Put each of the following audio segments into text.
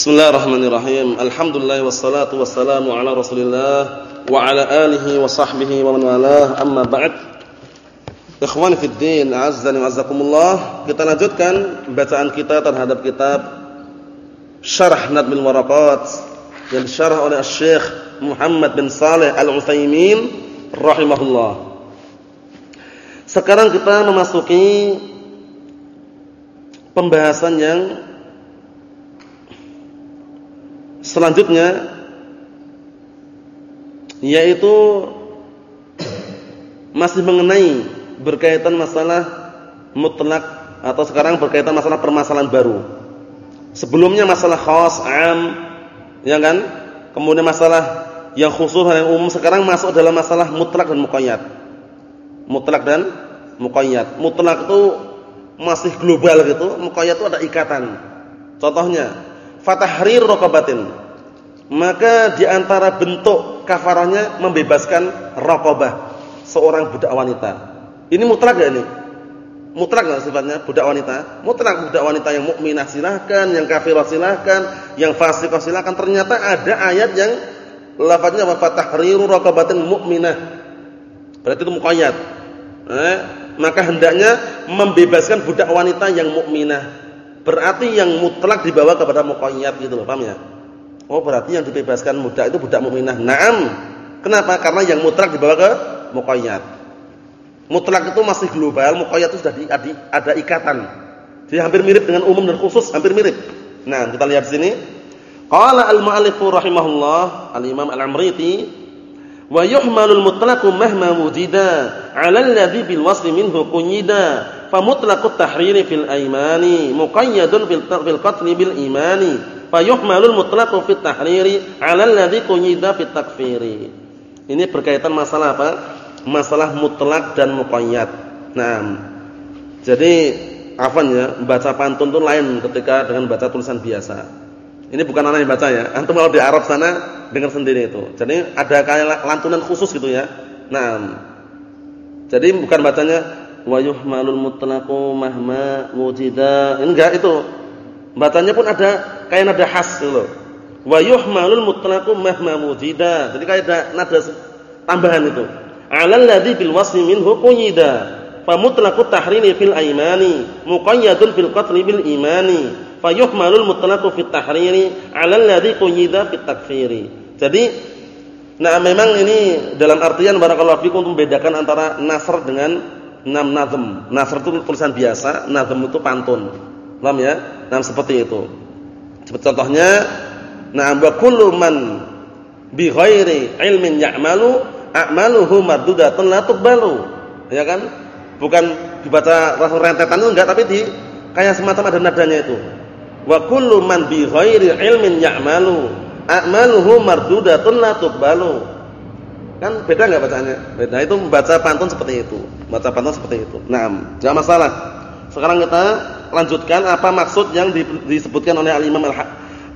Bismillahirrahmanirrahim. Alhamdulillah wassalatu wassalamu ala Rasulillah wa ala alihi wa sahbihi wa man walah. Amma ba'd. Ikhwani fid din, azzani wa azzakumullah. Kita lanjutkan bacaan kita terhadap kitab Syarah Nadmil Waraqat yang disyarah oleh Syekh Muhammad bin Saleh Al-Utsaimin rahimahullah. Sekarang kita memasuki pembahasan yang Selanjutnya yaitu masih mengenai berkaitan masalah mutlak atau sekarang berkaitan masalah permasalahan baru. Sebelumnya masalah khas, am, ya kan? Kemudian masalah yang khusus dan yang umum sekarang masuk dalam masalah mutlak dan muqayyad. Mutlak dan muqayyad. Mutlak itu masih global gitu, muqayyad itu ada ikatan. Contohnya, fatahrir raqabatin. Maka di antara bentuk kafarahnya membebaskan raqabah, seorang budak wanita. Ini mutlak enggak ini? Mutlak enggak sifatnya budak wanita? Mutlak budak wanita yang mukminah silahkan, yang kafirah silahkan, yang fasiqah silahkan. Ternyata ada ayat yang lafaznya wa fatahriru raqabatin mukminah. Berarti itu muqayyad. Eh, maka hendaknya membebaskan budak wanita yang mukminah Berarti yang mutlak dibawa kepada muqayyad gitu loh, paham ya? Oh, berarti yang dibebaskan budak itu budak mukminah. Naam. Kenapa? Karena yang mutlak dibawa ke muqayyad. Mutlak itu masih global, muqayyad itu sudah di, ada, ikatan. Jadi hampir mirip dengan umum dan khusus, hampir mirip. Nah, kita lihat sini. Qala al-mu'allif rahimahullah, al-Imam Al-Amriti, wa yuhmalul mutlaqu mahma wujida 'ala alladhi bil wasli minhu qunyida famutlaqut tahriri fil aimani muqayyadun fil qatli bil imani fayuhmalul mutlaqu fit tahriri 'ala alladhi qunyida fit takfiri. Ini berkaitan masalah apa? Masalah mutlak dan muqayyad. Nah, jadi afan ya, baca pantun itu lain ketika dengan baca tulisan biasa. Ini bukan anak yang baca ya. Antum kalau di Arab sana dengar sendiri itu. Jadi ada kayak lantunan khusus gitu ya. Nah, jadi bukan bacanya wa yuhmalul mutlaqu mahma wujida. Enggak itu. Bacanya pun ada kayak nada khas gitu loh. Wa yuhmalul mutlaqu mahma wujida. Jadi kayak ada nada tambahan itu. 'Alal ladzi bil wasmi minhu quyida. Fa mutlaqu tahrini fil aimani muqayyadun fil qatli bil imani. Fa yuhmalul mutlaqu fit tahriri 'alal ladzi quyida fit takfiri. Jadi Nah memang ini dalam artian barakallahu fikum untuk membedakan antara nasr dengan Nam nazm. Nasr itu tulisan biasa, nazm itu pantun. Paham ya? Nah, seperti itu. Seperti contohnya, na'am wa kullu man bi ghairi ilmin ya'malu a'maluhu mardudatun la tuqbalu. Ya kan? Bukan dibaca langsung rentetan itu enggak, tapi di kayak semacam ada nadanya itu. Wa kullu man bi ghairi ilmin ya'malu a'maluhu mardudatun la tuqbalu. Kan beda enggak bacanya? Beda. Itu membaca pantun seperti itu. Baca pantun seperti itu. Naam, jangan masalah. Sekarang kita lanjutkan apa maksud yang disebutkan oleh Al-Imam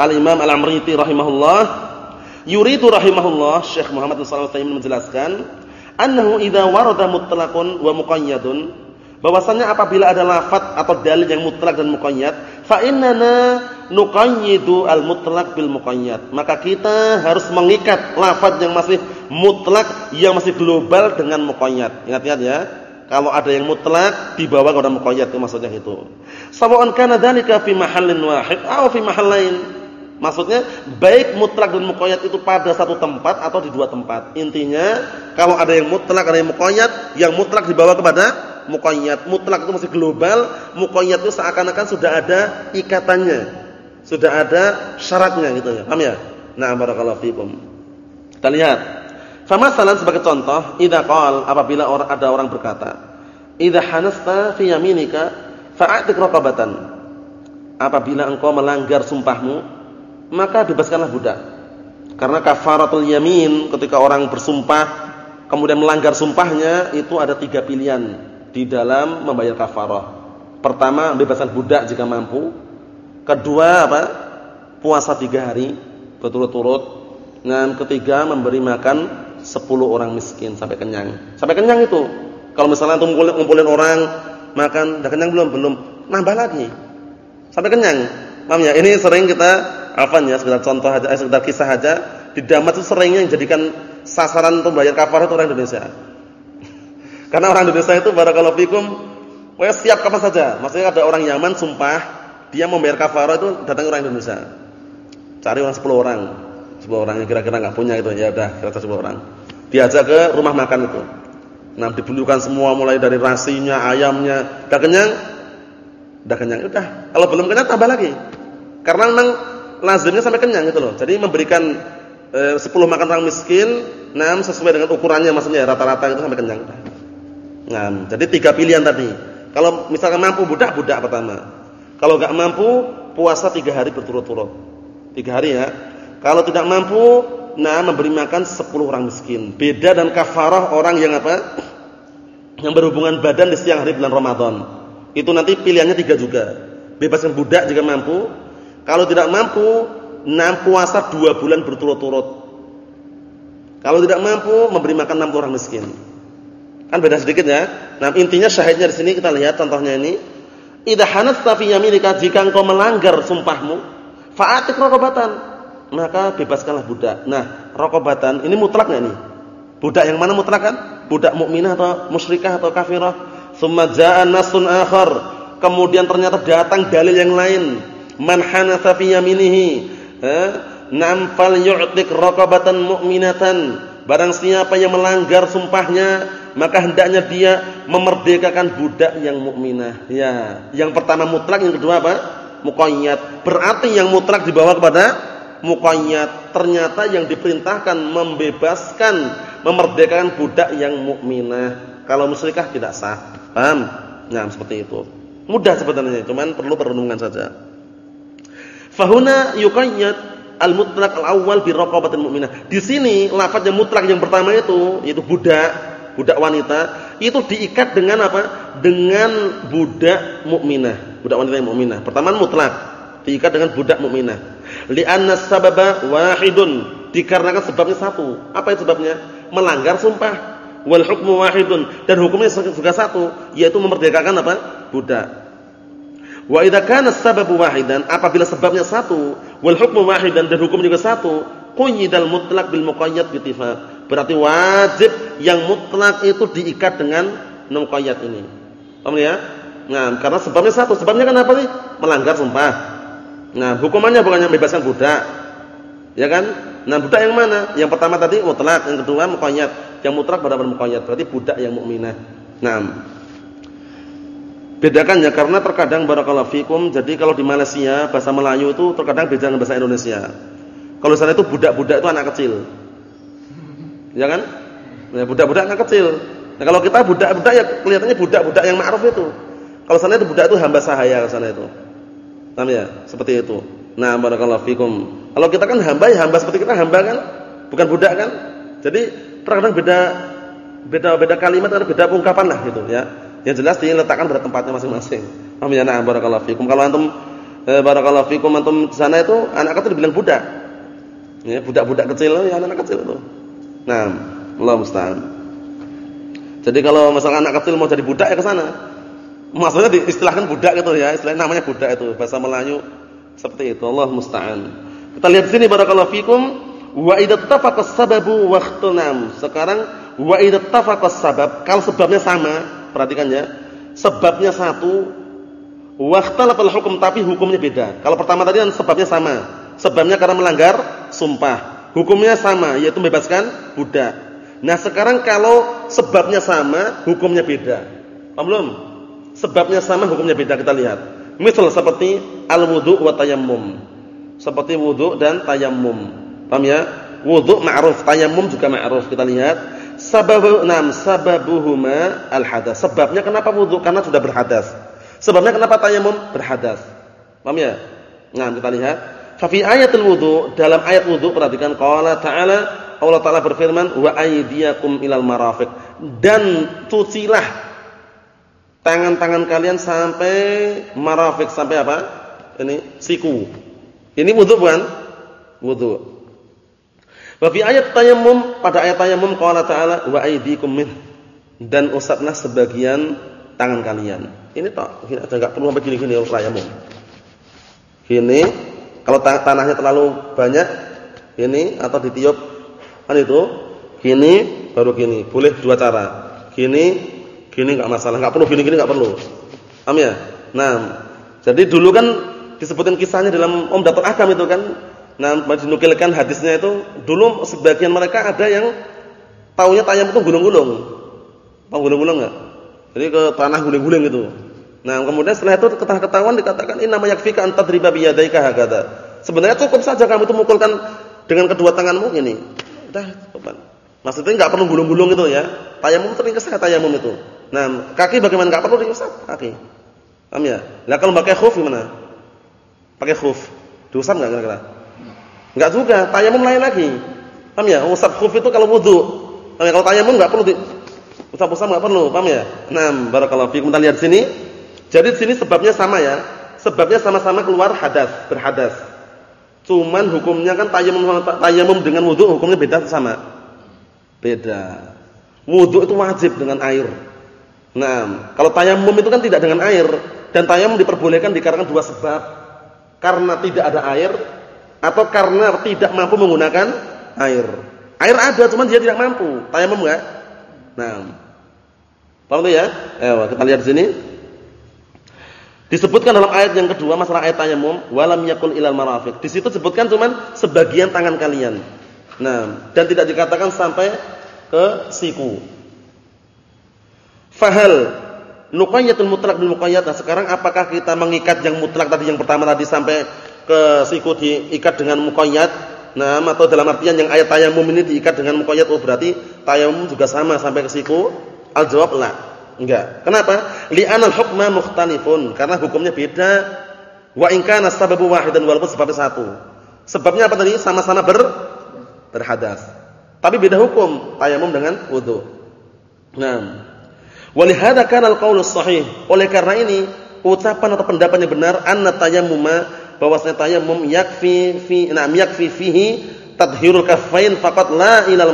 Al-Imam Al-Amriti rahimahullah. Yuridu rahimahullah Syekh Muhammad bin Shalih Al menjelaskan, annahu idza warada mutlaqun wa muqayyadun bahwasanya apabila ada lafaz atau dalil yang mutlak dan muqayyad, fa innana nuqayyidu al-mutlaq bil muqayyad. Maka kita harus mengikat lafaz yang masih mutlak yang masih global dengan muqayyad. Ingat-ingat ya. Kalau ada yang mutlak dibawa kepada muqayyad itu maksudnya itu. Sawa'an kana dzalika fi mahallin wahid aw fi mahallain. Maksudnya baik mutlak dan muqayyad itu pada satu tempat atau di dua tempat. Intinya kalau ada yang mutlak ada yang muqayyad, yang mutlak dibawa kepada muqayyad. Mutlak itu masih global, muqayyad itu seakan-akan sudah ada ikatannya. Sudah ada syaratnya gitu ya. Paham ya? Nah, barakallahu fikum. Kita lihat. Famasalan sebagai contoh, idza qal apabila orang ada orang berkata, "Idza hanasta fi yaminika fa'atik raqabatan." Apabila engkau melanggar sumpahmu, maka bebaskanlah budak. Karena kafaratul yamin ketika orang bersumpah kemudian melanggar sumpahnya itu ada tiga pilihan di dalam membayar kafarah. Pertama, bebasan budak jika mampu. Kedua, apa? Puasa tiga hari berturut-turut. Dan ketiga, memberi makan sepuluh orang miskin sampai kenyang. Sampai kenyang itu. Kalau misalnya untuk ngumpulin, ngumpulin orang makan, udah kenyang belum? Belum. Nambah lagi. Sampai kenyang. Paham ya? Ini sering kita Afan ya, sekedar contoh aja, eh, sekedar kisah aja. Di Damat itu seringnya jadikan sasaran untuk bayar kafarah itu orang Indonesia. Karena orang Indonesia itu barakallahu fikum, wes siap kapan saja. Maksudnya ada orang Yaman sumpah, dia mau bayar kafarah itu datang orang Indonesia. Cari orang 10 orang. 10 orang yang kira-kira enggak punya itu ya udah, kira-kira 10 orang. Diajak ke rumah makan itu. Nah, dibulukan semua mulai dari rasinya, ayamnya. Udah kenyang? Udah kenyang, udah. Kalau belum kenyang tambah lagi. Karena memang lazimnya sampai kenyang gitu loh. Jadi memberikan e, 10 makan orang miskin, nah sesuai dengan ukurannya maksudnya rata-rata itu sampai kenyang. Nah, jadi tiga pilihan tadi. Kalau misalkan mampu budak, budak pertama. Kalau enggak mampu, puasa tiga hari berturut-turut. Tiga hari ya. Kalau tidak mampu, nah memberi makan 10 orang miskin. Beda dan kafarah orang yang apa? Yang berhubungan badan di siang hari bulan Ramadan. Itu nanti pilihannya tiga juga. Bebaskan budak jika mampu, kalau tidak mampu, enam puasa dua bulan berturut-turut. Kalau tidak mampu, memberi makan enam orang miskin. Kan beda sedikit ya. Nah, intinya syahidnya di sini kita lihat contohnya ini. Idza hanatta fi yaminika jika engkau melanggar sumpahmu, fa'atik raqabatan, maka bebaskanlah budak. Nah, raqabatan ini mutlak enggak nih? Budak yang mana mutlak kan? Budak mukminah atau musyrikah atau kafirah? Summa jaa nasun akhar. Kemudian ternyata datang dalil yang lain man hanatha fi yaminihi nam fal yu'tik mu'minatan barang siapa yang melanggar sumpahnya maka hendaknya dia memerdekakan budak yang mukminah ya yang pertama mutlak yang kedua apa muqayyad berarti yang mutlak dibawa kepada muqayyad ternyata yang diperintahkan membebaskan memerdekakan budak yang mukminah kalau musyrikah tidak sah paham nah seperti itu mudah sebenarnya cuman perlu perenungan saja Fahuna yuqayyad al-mutlaq al-awwal bi raqabatil mu'minah. Di sini lafaz yang mutlak yang pertama itu yaitu budak, budak wanita, itu diikat dengan apa? Dengan budak mukminah, budak wanita yang mukminah. Pertama mutlak, diikat dengan budak mukminah. Li'anna sababa wahidun, dikarenakan sebabnya satu. Apa itu sebabnya? Melanggar sumpah. Wal hukmu wahidun dan hukumnya juga satu, yaitu memerdekakan apa? Budak. Wa idza kana sababu wahidan, apabila sebabnya satu, wal hukmu wahidan dan hukum juga satu, quyidal mutlaq bil muqayyad bittifaq. Berarti wajib yang mutlak itu diikat dengan muqayyad ini. Paham ya? Nah, karena sebabnya satu. Sebabnya kan apa sih? Melanggar sumpah. Nah, hukumannya bukannya bebaskan budak. Ya kan? Nah, budak yang mana? Yang pertama tadi mutlak, yang kedua muqayyad. Yang mutlak pada muqayyad berarti budak yang mukminah. Nah, Bedakan ya karena terkadang barakallahu fikum jadi kalau di Malaysia bahasa Melayu itu terkadang beda dengan bahasa Indonesia. Kalau sana itu budak-budak itu anak kecil. Ya kan? Ya budak-budak anak kecil. Nah, kalau kita budak-budak ya kelihatannya budak-budak yang ma'ruf itu. Kalau sana itu budak itu hamba sahaya sana itu. Paham ya? Seperti itu. Nah, barakallahu fikum. Kalau kita kan hamba ya hamba seperti kita hamba kan? Bukan budak kan? Jadi terkadang beda beda beda kalimat atau beda ungkapan lah gitu ya. Yang jelas diletakkan pada tempatnya masing-masing. Paham ya? Nah, barakallahu fikum. Kalau antum eh, barakallahu fikum antum di sana itu anak kecil dibilang budak. Ya, budak-budak kecil ya anak, -anak kecil itu. Nah, Allah musta'an. Jadi kalau misalnya anak kecil mau jadi budak ya ke sana. Maksudnya diistilahkan budak gitu ya, istilah namanya budak itu bahasa Melayu seperti itu. Allah musta'an. Kita lihat sini barakallahu fikum wa idza tafaqa sababu wa Sekarang wa idza tafaqa sabab kalau sebabnya sama perhatikan ya. Sebabnya satu, waqtalafal hukum tapi hukumnya beda. Kalau pertama tadi kan sebabnya sama. Sebabnya karena melanggar sumpah. Hukumnya sama yaitu membebaskan budak. Nah, sekarang kalau sebabnya sama, hukumnya beda. Paham belum? Sebabnya sama, hukumnya beda kita lihat. Misal seperti al-wudu wa tayammum. Seperti wudu dan tayammum. Paham ya? Wudu ma'ruf, tayammum juga ma'ruf. Kita lihat Sababu enam sababuhuma al-hadas. Sebabnya kenapa wudu? Karena sudah berhadas. Sebabnya kenapa tayamum? Berhadas. Paham ya? Nah, kita lihat. Fa fi ayatul wudu, dalam ayat wudu perhatikan qala ta'ala Allah taala berfirman wa aydiyakum ilal marafiq dan cucilah tangan-tangan kalian sampai marafiq sampai apa? Ini siku. Ini wudu bukan? Wudu. Wa fi ayat tayammum pada ayat tayammum qala ta'ala wa aydikum min dan usaplah sebagian tangan kalian. Ini ini ada enggak perlu sampai gini-gini tayammum. Gini Kalau tanahnya terlalu banyak ini atau ditiup kan itu gini baru gini. Boleh dua cara. Gini, gini enggak masalah. Enggak perlu gini gini enggak perlu. Paham ya? Nah, jadi dulu kan disebutkan kisahnya dalam Umdatul Ahkam itu kan. Nah, dinukilkan hadisnya itu dulu sebagian mereka ada yang taunya tayam itu gulung-gulung. Tahu gulung-gulung enggak? Jadi ke tanah guling-guling itu. Nah, kemudian setelah itu ketahuan dikatakan ini namanya yakfika an tadriba bi. Sebenarnya cukup saja kamu itu mukulkan dengan kedua tanganmu ini. Udah cukup. Maksudnya enggak perlu gulung-gulung itu ya. Tayamum sering kesah tayamum itu. Nah, kaki bagaimana enggak perlu diusap kaki. Paham ya? Lah kalau pakai khuf gimana? Pakai khuf. Diusap enggak kira-kira? Enggak juga, tayamum lain lagi. Paham ya? Usap khuf itu kalau wudu. Paham ya? Kalau tayamum enggak perlu di usap-usap enggak perlu, paham ya? Nah, barakallahu fiikum. Kita lihat sini. Jadi di sini sebabnya sama ya. Sebabnya sama-sama keluar hadas, berhadas. Cuman hukumnya kan tayamum tayamum dengan wudu hukumnya beda sama. Beda. Wudu itu wajib dengan air. Nah, kalau tayamum itu kan tidak dengan air dan tayamum diperbolehkan dikarenakan dua sebab. Karena tidak ada air atau karena tidak mampu menggunakan air. Air ada cuman dia tidak mampu. Tayamum enggak? Nah. Paham ya? Ayo kita lihat di sini. Disebutkan dalam ayat yang kedua masalah ayat tayamum, walam yakul ilal marafiq. Di situ disebutkan cuman sebagian tangan kalian. Nah, dan tidak dikatakan sampai ke siku. Fahal nuqayyatul mutlak bil. Nah, sekarang apakah kita mengikat yang mutlak tadi yang pertama tadi sampai ke siku diikat dengan muqayyad? Nah, atau dalam artian yang ayat tayamum ini diikat dengan muqayyad oh berarti tayamum juga sama sampai ke siku? Al jawab la. Enggak. Kenapa? Li'anal hukma mukhtalifun. Karena hukumnya beda. Wa in kana sababu wahidan walaupun sebabnya satu. Sebabnya apa tadi? Sama-sama ber berhadas. Tapi beda hukum tayamum dengan wudu. Nah, walihada kana al-qaulus sahih. Oleh karena ini, ucapan atau pendapat yang benar anna tayammuma bahwasanya tayammum yakfi fi na'am yakfi fihi tadhhirul kaffain faqat la ilal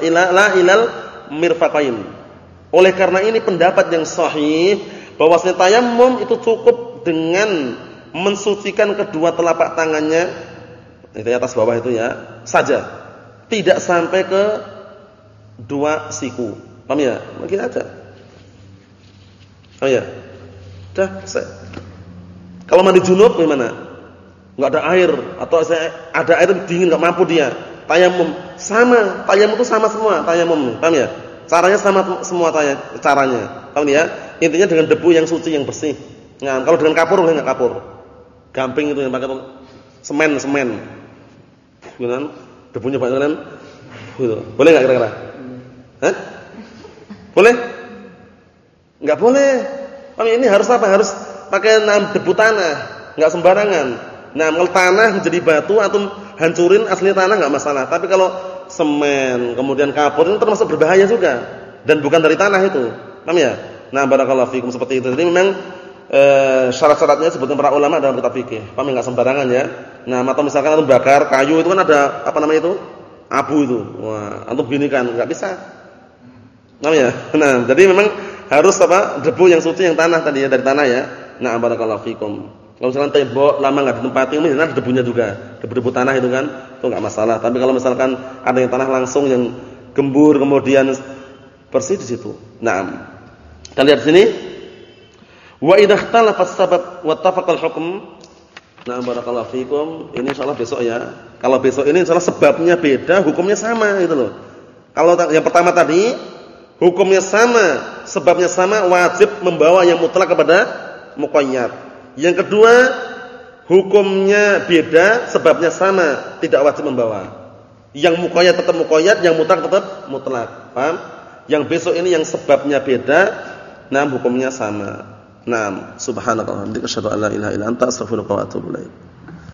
ila la ilal mirfaqain. Oleh karena ini pendapat yang sahih bahwasanya tayamum itu cukup dengan mensucikan kedua telapak tangannya itu atas bawah itu ya saja. Tidak sampai ke dua siku. Paham ya? Mungkin aja. Oh ya. Dah, saya. Kalau mandi junub gimana? Enggak ada air atau saya ada air dingin enggak mampu dia. Tayamum sama, tayamum itu sama semua, tayamum. Paham ya? Caranya sama semua tanya, caranya. Paham ya? Intinya dengan debu yang suci yang bersih. Nah, kalau dengan kapur boleh enggak kapur? Gamping itu yang pakai semen, semen. Gimana? Debunya banyak kan? Gitu. Boleh enggak kira-kira? Hah? Boleh? Enggak boleh. Paham ini harus apa? Harus pakai debu tanah, enggak sembarangan. Nah, kalau tanah menjadi batu atau hancurin asli tanah enggak masalah. Tapi kalau semen, kemudian kapur itu termasuk berbahaya juga dan bukan dari tanah itu. Paham ya? Nah, barakallahu fikum seperti itu. Jadi memang e, syarat-syaratnya sebutkan para ulama dalam kitab fikih. Paham enggak sembarangan ya? Nah, atau misalkan antum bakar kayu itu kan ada apa namanya itu? Abu itu. Wah, antum gini kan enggak bisa. Paham ya? Nah, jadi memang harus apa? debu yang suci yang tanah tadi ya dari tanah ya. Nah, barakallahu fikum. Kalau misalkan tembok lama nggak ditempati, mungkin ada debunya juga, debu-debu tanah itu kan, itu nggak masalah. Tapi kalau misalkan ada yang tanah langsung yang gembur kemudian bersih di situ. Nah, kita lihat sini. Wa idza ikhtalafa sabab wa tafaqal hukm. Nah, barakallahu fikum. Ini insyaallah besok ya. Kalau besok ini insyaallah sebabnya beda, hukumnya sama gitu loh. Kalau yang pertama tadi hukumnya sama, sebabnya sama, wajib membawa yang mutlak kepada muqayyad. Yang kedua, hukumnya beda, sebabnya sama, tidak wajib membawa. Yang mukoyat tetap mukoyat, yang mutlak tetap mutlak. Paham? Yang besok ini yang sebabnya beda, nah hukumnya sama. Naam, subhanallah, wa bihamdika asyhadu an la ilaha illa anta wa atubu.